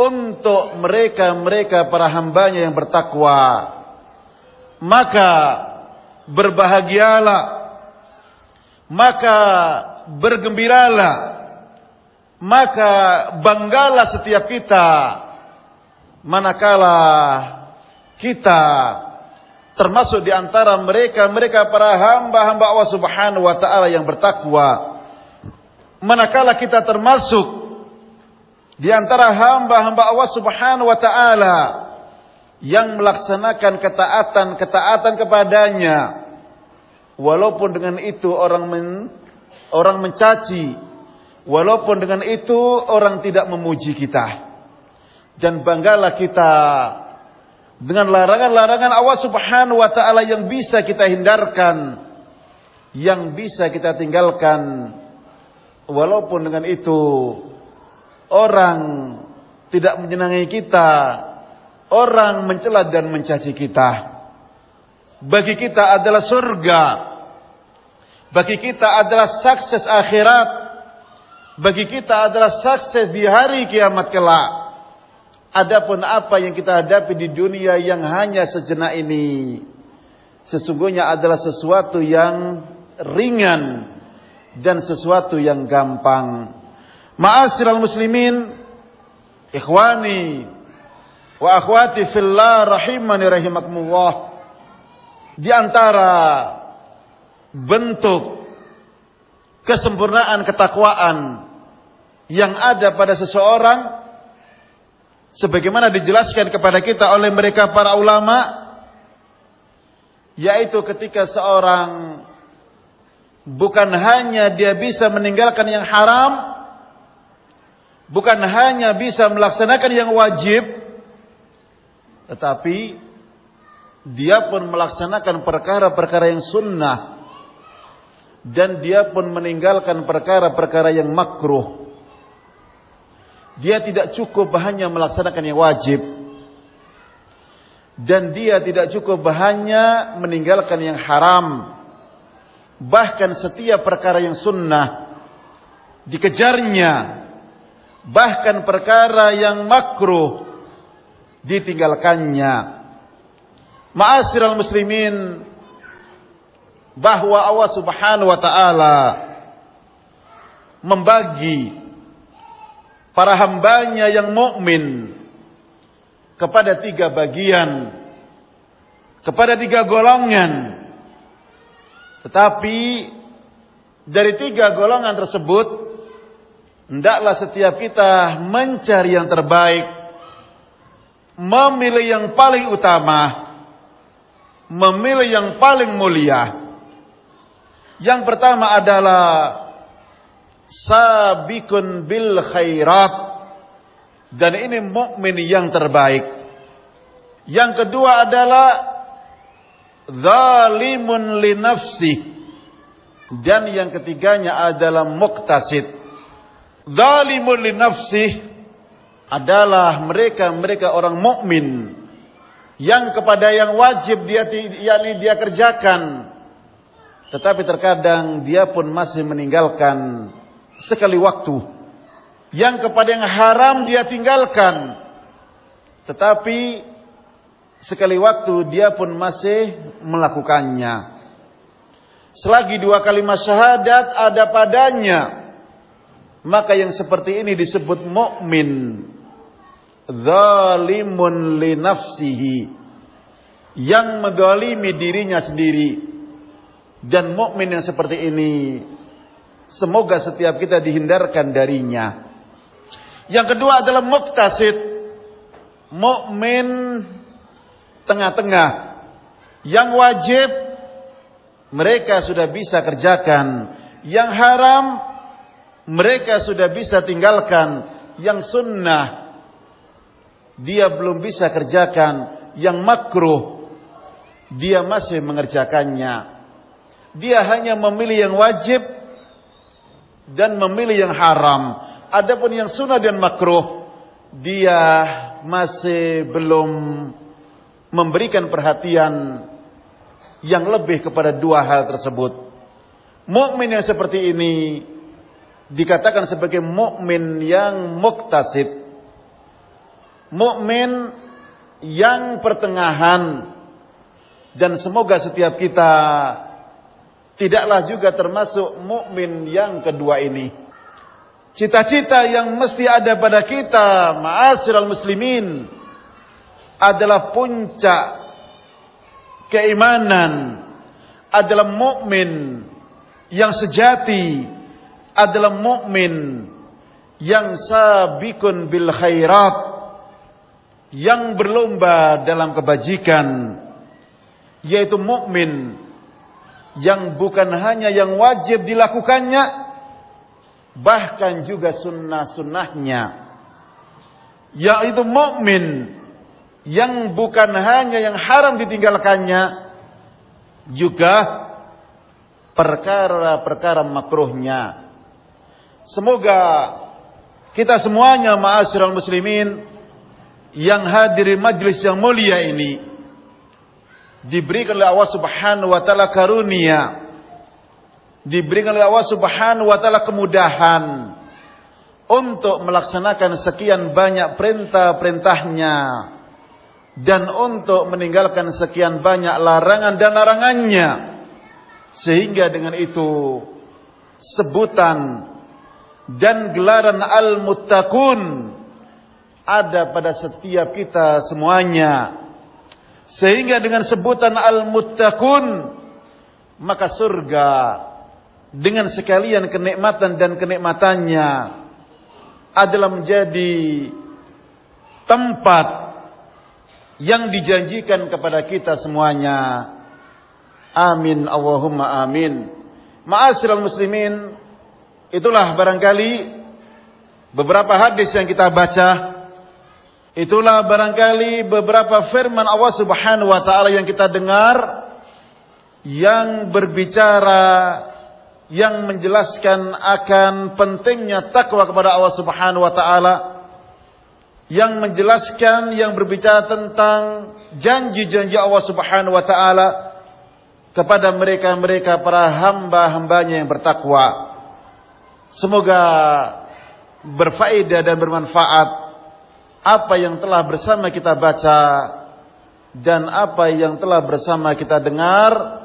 untuk mereka-mereka para hambanya yang bertakwa. Maka berbahagialah. Maka bergembiralah maka banggalah setiap kita manakala kita termasuk di antara mereka mereka para hamba-hamba Allah Subhanahu wa taala yang bertakwa manakala kita termasuk di antara hamba-hamba Allah Subhanahu wa taala yang melaksanakan ketaatan-ketaatan kepadanya. Walaupun dengan itu orang men, orang mencaci walaupun dengan itu orang tidak memuji kita. Dan banggalah kita dengan larangan-larangan Allah Subhanahu wa taala yang bisa kita hindarkan, yang bisa kita tinggalkan. Walaupun dengan itu orang tidak menyenangi kita, orang mencela dan mencaci kita. Bagi kita adalah surga. Bagi kita adalah sukses akhirat. Bagi kita adalah sukses di hari kiamat kelak. Adapun apa yang kita hadapi di dunia yang hanya sejenak ini sesungguhnya adalah sesuatu yang ringan dan sesuatu yang gampang. Ma'asyiral muslimin, ikhwani wa akhwati fillah rahimani rahimakumullah. Di antara bentuk kesempurnaan ketakwaan yang ada pada seseorang sebagaimana dijelaskan kepada kita oleh mereka para ulama yaitu ketika seorang bukan hanya dia bisa meninggalkan yang haram bukan hanya bisa melaksanakan yang wajib tetapi dia pun melaksanakan perkara-perkara yang sunnah. Dan dia pun meninggalkan perkara-perkara yang makruh dia tidak cukup hanya melaksanakan yang wajib. Dan dia tidak cukup hanya meninggalkan yang haram. Bahkan setiap perkara yang sunnah dikejarnya. Bahkan perkara yang makruh ditinggalkannya. Ma'asyiral muslimin bahwa Allah Subhanahu wa taala membagi para hambanya yang mukmin kepada tiga bagian, kepada tiga golongan. Tetapi dari tiga golongan tersebut, hendaklah setiap kita mencari yang terbaik, memilih yang paling utama, memilih yang paling mulia. Yang pertama adalah sabikun bil khairat dan ini mukmin yang terbaik. Yang kedua adalah zalimun li nafsi dan yang ketiganya adalah muktasid. Zalimun li nafsi adalah mereka-mereka orang mukmin yang kepada yang wajib dia yakni dia kerjakan tetapi terkadang dia pun masih meninggalkan sekali waktu. Yang kepada yang haram dia tinggalkan. Tetapi sekali waktu dia pun masih melakukannya. Selagi dua kalimat syahadat ada padanya, maka yang seperti ini disebut mukmin. Zalimun li nafsihi. Yang mendolimi dirinya sendiri. Dan mukmin yang seperti ini Semoga setiap kita dihindarkan darinya. Yang kedua adalah muktasid. Mukmin tengah-tengah. Yang wajib mereka sudah bisa kerjakan. Yang haram mereka sudah bisa tinggalkan. Yang sunnah dia belum bisa kerjakan. Yang makruh dia masih mengerjakannya. Dia hanya memilih yang wajib dan memilih yang haram. Adapun yang sunnah dan makruh, dia masih belum memberikan perhatian yang lebih kepada dua hal tersebut. Mukmin yang seperti ini dikatakan sebagai mukmin yang muktasib. Mukmin yang pertengahan dan semoga setiap kita tidaklah juga termasuk mukmin yang kedua ini. Cita-cita yang mesti ada pada kita, ma'asyiral muslimin, adalah puncak keimanan, adalah mukmin yang sejati, adalah mukmin yang sabikun bil khairat yang berlomba dalam kebajikan yaitu mukmin yang bukan hanya yang wajib dilakukannya bahkan juga sunnah-sunnahnya. Yaitu mukmin yang bukan hanya yang haram ditinggalkannya juga perkara-perkara makruhnya. Semoga kita semuanya ma'asyiral muslimin yang hadir di majlis yang mulia ini diberikan oleh Allah Subhanahu wa taala karunia. Diberikan oleh Allah Subhanahu wa taala kemudahan untuk melaksanakan sekian banyak perintah-perintahnya dan untuk meninggalkan sekian banyak larangan dan larangannya. Sehingga dengan itu sebutan dan gelaran al-muttaqun ada pada setiap kita semuanya sehingga dengan sebutan al-muttaqun maka surga dengan sekalian kenikmatan dan kenikmatannya adalah menjadi tempat yang dijanjikan kepada kita semuanya. Amin Allahumma amin. Ma'asyiral muslimin, itulah barangkali beberapa hadis yang kita baca. Itulah barangkali beberapa firman Allah Subhanahu wa taala yang kita dengar yang berbicara yang menjelaskan akan pentingnya takwa kepada Allah Subhanahu wa taala yang menjelaskan yang berbicara tentang janji-janji Allah Subhanahu wa taala kepada mereka-mereka para hamba-hambanya yang bertakwa. Semoga berfaedah dan bermanfaat apa yang telah bersama kita baca dan apa yang telah bersama kita dengar.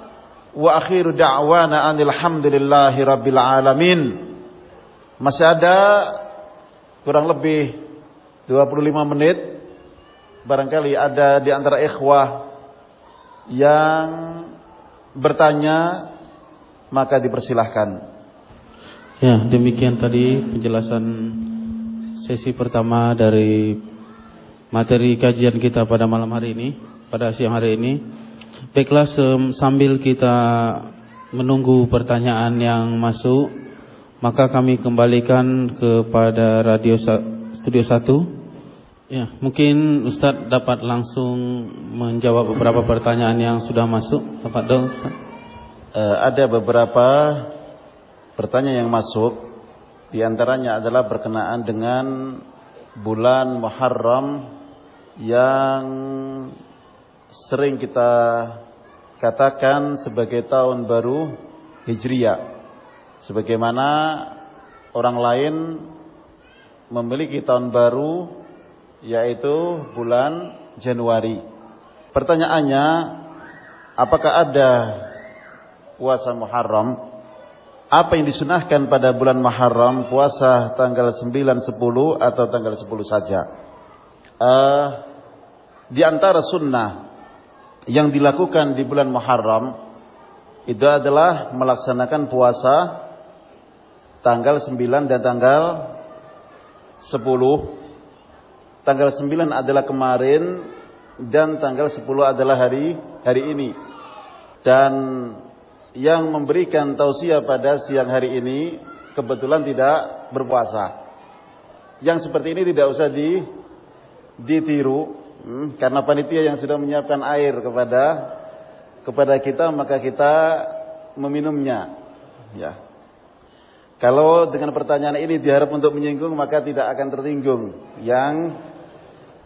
Wa akhiru da'wana anil rabbil alamin. Masih ada kurang lebih 25 menit barangkali ada di antara ikhwah yang bertanya maka dipersilahkan. Ya, demikian tadi penjelasan sesi pertama dari materi kajian kita pada malam hari ini, pada siang hari ini. Baiklah sambil kita menunggu pertanyaan yang masuk, maka kami kembalikan kepada radio studio 1 Ya, mungkin Ustadz dapat langsung menjawab beberapa pertanyaan yang sudah masuk. dong, Ustaz. Uh, ada beberapa pertanyaan yang masuk. Di antaranya adalah berkenaan dengan bulan Muharram yang sering kita katakan sebagai tahun baru Hijriah. Sebagaimana orang lain memiliki tahun baru yaitu bulan Januari. Pertanyaannya, apakah ada puasa Muharram? Apa yang disunahkan pada bulan Muharram puasa tanggal 9, 10 atau tanggal 10 saja? Uh, di antara sunnah yang dilakukan di bulan Muharram itu adalah melaksanakan puasa tanggal 9 dan tanggal 10 tanggal 9 adalah kemarin dan tanggal 10 adalah hari hari ini. Dan yang memberikan tausiah pada siang hari ini kebetulan tidak berpuasa. Yang seperti ini tidak usah di ditiru hmm, karena panitia yang sudah menyiapkan air kepada kepada kita maka kita meminumnya. Ya. Kalau dengan pertanyaan ini diharap untuk menyinggung maka tidak akan tertinggung. Yang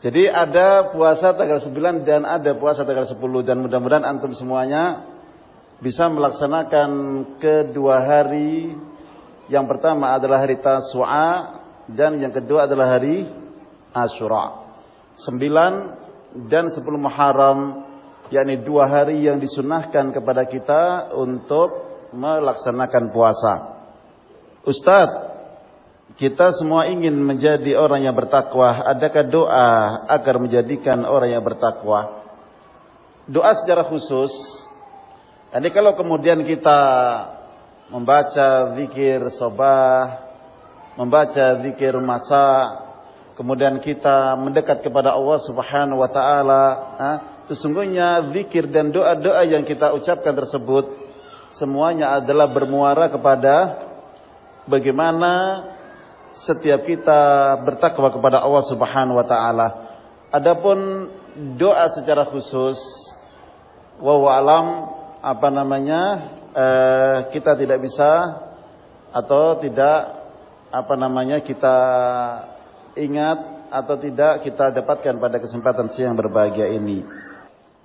jadi ada puasa tanggal 9 dan ada puasa tanggal 10 dan mudah-mudahan antum semuanya bisa melaksanakan kedua hari. Yang pertama adalah hari Tasu'a dan yang kedua adalah hari Asyura. 9 dan 10 Muharram yakni dua hari yang disunahkan kepada kita untuk melaksanakan puasa. Ustadz kita semua ingin menjadi orang yang bertakwa. Adakah doa agar menjadikan orang yang bertakwa? Doa secara khusus. Jadi kalau kemudian kita membaca zikir sobah, membaca zikir masa, kemudian kita mendekat kepada Allah Subhanahu wa taala, sesungguhnya zikir dan doa-doa yang kita ucapkan tersebut semuanya adalah bermuara kepada bagaimana setiap kita bertakwa kepada Allah Subhanahu wa taala. Adapun doa secara khusus wa alam apa namanya eh, kita tidak bisa atau tidak apa namanya kita ingat atau tidak kita dapatkan pada kesempatan siang berbahagia ini.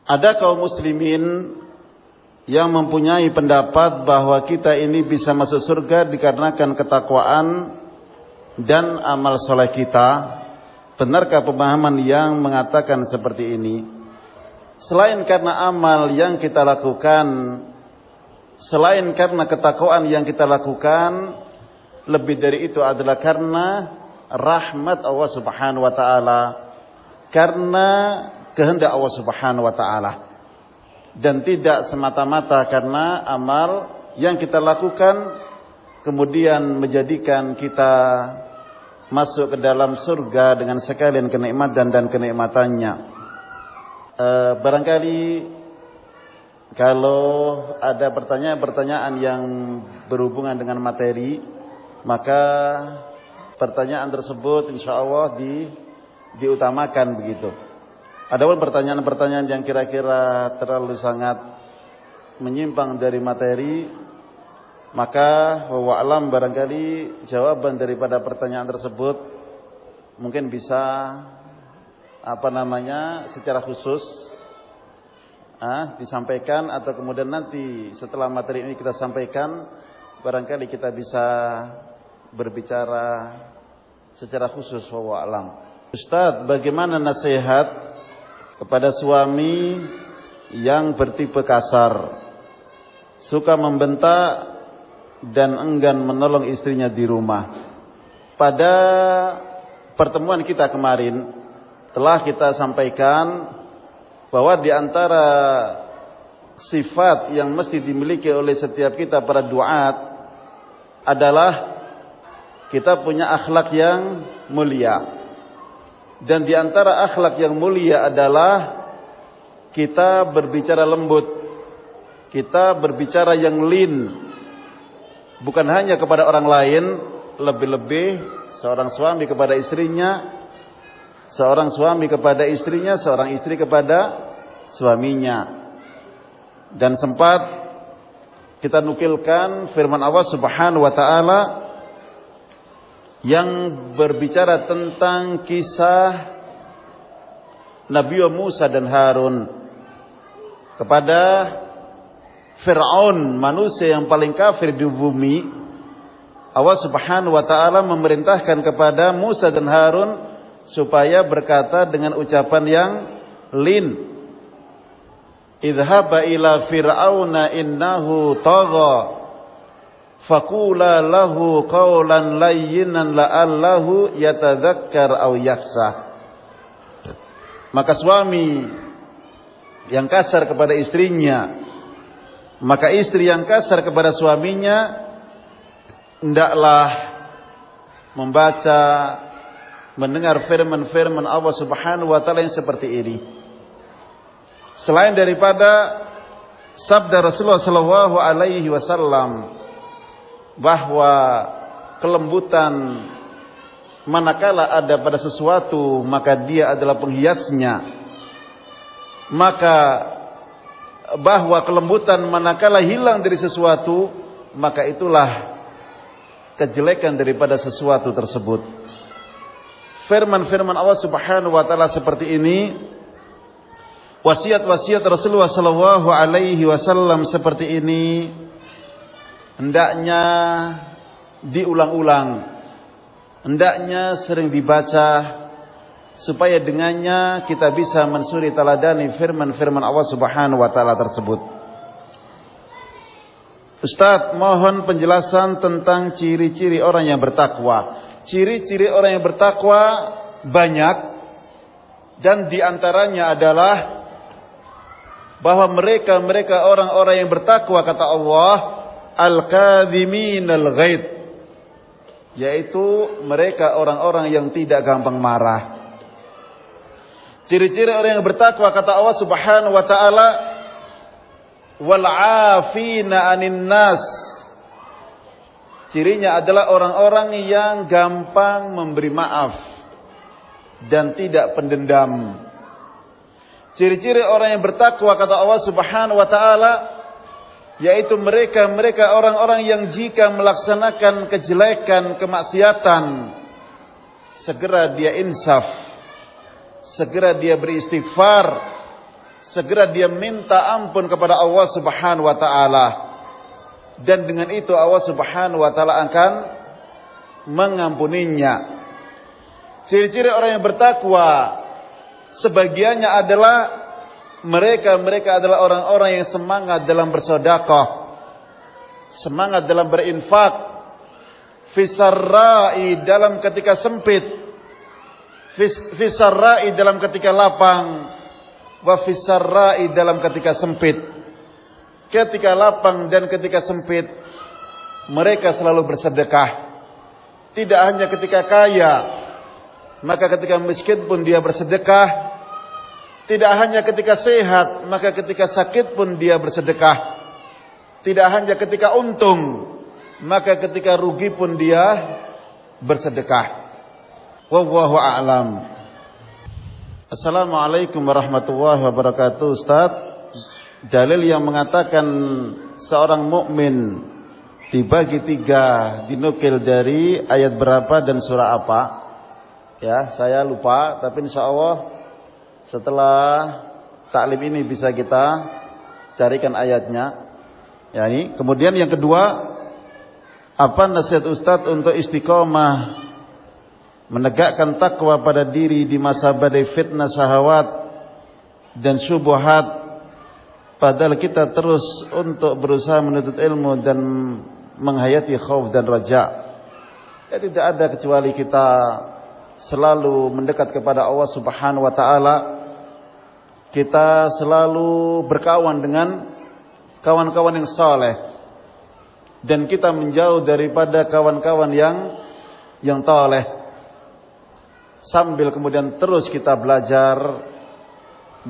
Ada kaum muslimin yang mempunyai pendapat bahwa kita ini bisa masuk surga dikarenakan ketakwaan dan amal soleh kita. Benarkah pemahaman yang mengatakan seperti ini? Selain karena amal yang kita lakukan, selain karena ketakwaan yang kita lakukan, lebih dari itu adalah karena rahmat Allah Subhanahu wa taala, karena kehendak Allah Subhanahu wa taala dan tidak semata-mata karena amal yang kita lakukan kemudian menjadikan kita masuk ke dalam surga dengan sekalian kenikmatan dan kenikmatannya. E, barangkali kalau ada pertanyaan-pertanyaan yang berhubungan dengan materi, maka pertanyaan tersebut insya Allah di, diutamakan begitu. Adapun pertanyaan-pertanyaan yang kira-kira terlalu sangat menyimpang dari materi, maka bahwa alam barangkali jawaban daripada pertanyaan tersebut mungkin bisa apa namanya secara khusus ah, disampaikan atau kemudian nanti setelah materi ini kita sampaikan barangkali kita bisa berbicara secara khusus bahwa alam. Ustadz, bagaimana nasihat kepada suami yang bertipe kasar, suka membentak dan enggan menolong istrinya di rumah. Pada pertemuan kita kemarin telah kita sampaikan bahwa di antara sifat yang mesti dimiliki oleh setiap kita para duat adalah kita punya akhlak yang mulia. Dan di antara akhlak yang mulia adalah kita berbicara lembut. Kita berbicara yang lin. Bukan hanya kepada orang lain, lebih-lebih seorang suami kepada istrinya, seorang suami kepada istrinya, seorang istri kepada suaminya. Dan sempat kita nukilkan firman Allah Subhanahu wa taala yang berbicara tentang kisah Nabi Musa dan Harun kepada Fir'aun manusia yang paling kafir di bumi Allah subhanahu wa ta'ala memerintahkan kepada Musa dan Harun supaya berkata dengan ucapan yang lin idhaba ila fir'auna innahu tagha Fakula lahu qawlan layyinan la'allahu yatadzakkar aw yakhsha. Maka suami yang kasar kepada istrinya, maka istri yang kasar kepada suaminya hendaklah membaca mendengar firman-firman Allah Subhanahu wa taala yang seperti ini. Selain daripada sabda Rasulullah sallallahu alaihi wasallam bahwa kelembutan manakala ada pada sesuatu maka dia adalah penghiasnya maka bahwa kelembutan manakala hilang dari sesuatu maka itulah kejelekan daripada sesuatu tersebut firman-firman Allah Subhanahu wa taala seperti ini wasiat-wasiat Rasulullah sallallahu alaihi wasallam seperti ini hendaknya diulang-ulang, hendaknya sering dibaca supaya dengannya kita bisa mensuri taladani firman-firman Allah Subhanahu wa taala tersebut. Ustaz, mohon penjelasan tentang ciri-ciri orang yang bertakwa. Ciri-ciri orang yang bertakwa banyak dan di antaranya adalah bahwa mereka-mereka orang-orang yang bertakwa kata Allah al-kadhimin al-ghaid. yaitu mereka orang-orang yang tidak gampang marah. Ciri-ciri orang yang bertakwa kata Allah Subhanahu wa taala wal 'afina 'anil nas. Cirinya adalah orang-orang yang gampang memberi maaf dan tidak pendendam. Ciri-ciri orang yang bertakwa kata Allah Subhanahu wa taala yaitu mereka-mereka orang-orang yang jika melaksanakan kejelekan, kemaksiatan segera dia insaf, segera dia beristighfar, segera dia minta ampun kepada Allah Subhanahu wa taala. Dan dengan itu Allah Subhanahu wa taala akan mengampuninya. Ciri-ciri orang yang bertakwa sebagiannya adalah mereka-mereka adalah orang-orang yang semangat dalam bersedekah, semangat dalam berinfak, fisarra'i dalam ketika sempit, fisarra'i dalam ketika lapang, wa fisarra'i dalam ketika sempit. Ketika lapang dan ketika sempit, mereka selalu bersedekah. Tidak hanya ketika kaya, maka ketika miskin pun dia bersedekah. Tidak hanya ketika sehat, maka ketika sakit pun dia bersedekah. Tidak hanya ketika untung, maka ketika rugi pun dia bersedekah. Wallahu a'lam. Assalamualaikum warahmatullahi wabarakatuh, Ustaz. Dalil yang mengatakan seorang mukmin dibagi tiga dinukil dari ayat berapa dan surah apa? Ya, saya lupa, tapi insya Allah setelah taklim ini bisa kita carikan ayatnya. Ya ini. Kemudian yang kedua, apa nasihat Ustadz untuk istiqomah menegakkan takwa pada diri di masa badai fitnah syahwat dan syubhat padahal kita terus untuk berusaha menuntut ilmu dan menghayati khauf dan raja. Ya tidak ada kecuali kita selalu mendekat kepada Allah Subhanahu wa taala. Kita selalu berkawan dengan kawan-kawan yang saleh. Dan kita menjauh daripada kawan-kawan yang yang taleh. Sambil kemudian terus kita belajar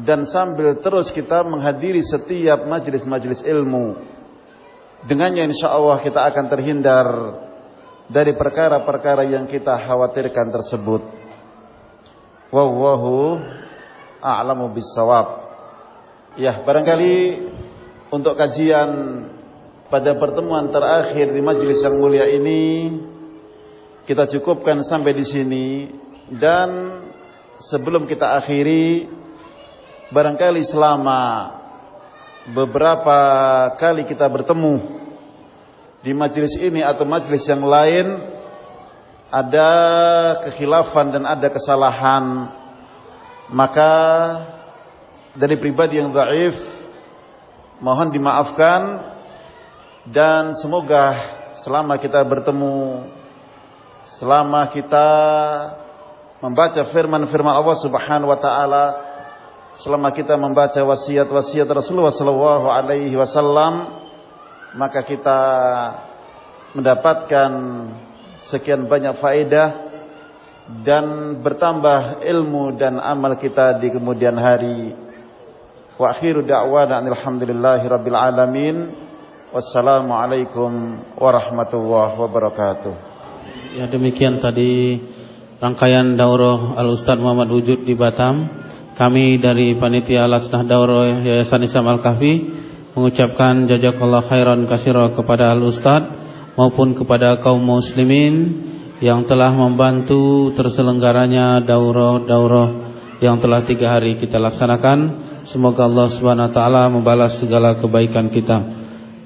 dan sambil terus kita menghadiri setiap majelis-majelis ilmu dengannya insya Allah kita akan terhindar dari perkara-perkara yang kita khawatirkan tersebut wallahu a'lamu bisawab. Ya, barangkali untuk kajian pada pertemuan terakhir di majelis yang mulia ini kita cukupkan sampai di sini dan sebelum kita akhiri barangkali selama beberapa kali kita bertemu di majelis ini atau majelis yang lain ada kekhilafan dan ada kesalahan. Maka dari pribadi yang dhaif mohon dimaafkan dan semoga selama kita bertemu selama kita membaca firman-firman Allah Subhanahu wa taala selama kita membaca wasiat-wasiat Rasulullah sallallahu alaihi wasallam maka kita mendapatkan sekian banyak faedah dan bertambah ilmu dan amal kita di kemudian hari. Wa akhiru da'wana alhamdulillahi rabbil alamin. Wassalamualaikum warahmatullahi wabarakatuh. Ya demikian tadi rangkaian daurah Al Ustaz Muhammad Wujud di Batam. Kami dari panitia Lasnah Daurah Yayasan Islam Al Kahfi mengucapkan jazakallah khairan kasira kepada Al maupun kepada kaum muslimin yang telah membantu terselenggaranya daurah-daurah yang telah tiga hari kita laksanakan. Semoga Allah Subhanahu wa taala membalas segala kebaikan kita.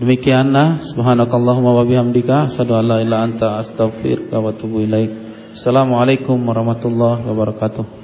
Demikianlah subhanakallahumma wa bihamdika asyhadu an la ilaha anta astaghfiruka wa atubu ilaik. Assalamualaikum warahmatullahi wabarakatuh.